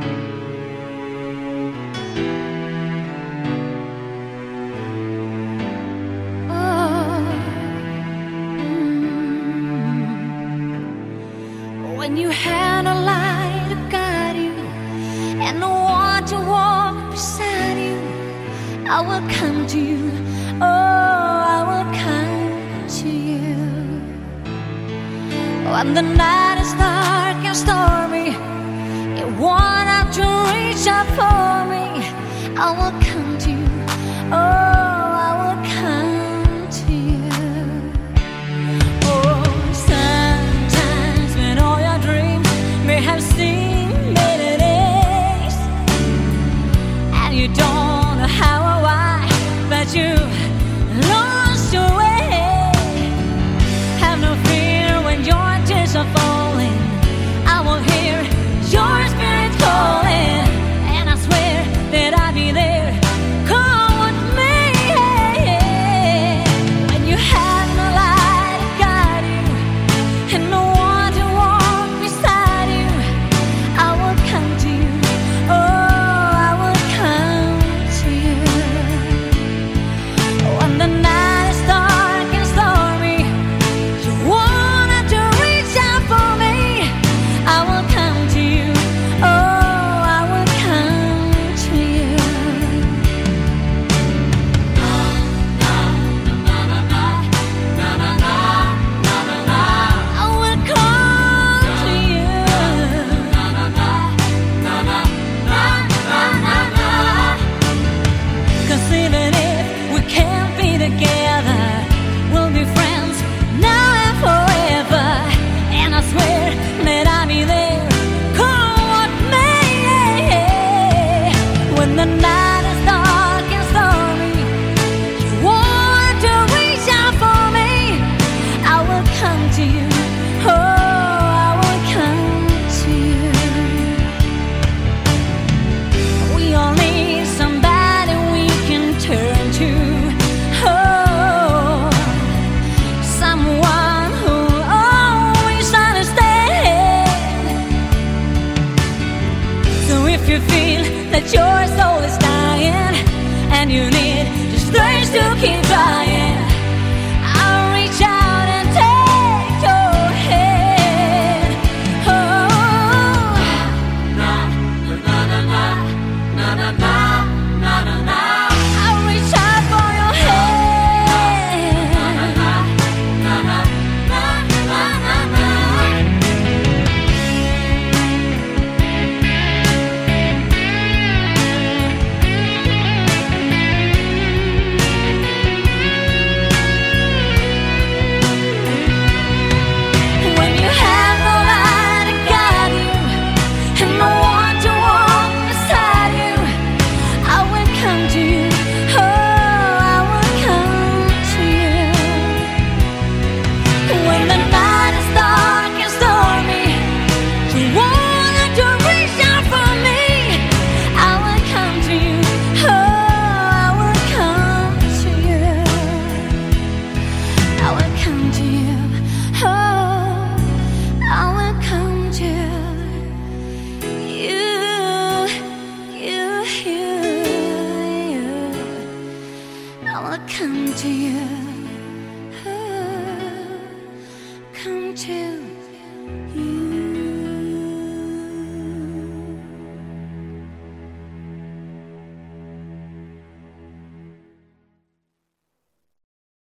Oh, mm. when you light to guide you and to walk beside you, I will come to you. Oh, I will come to you when the night is dark. reach out for me, I will come to you. you feel that your soul is dying and you need just strength to keep trying. come to you, oh, come to you.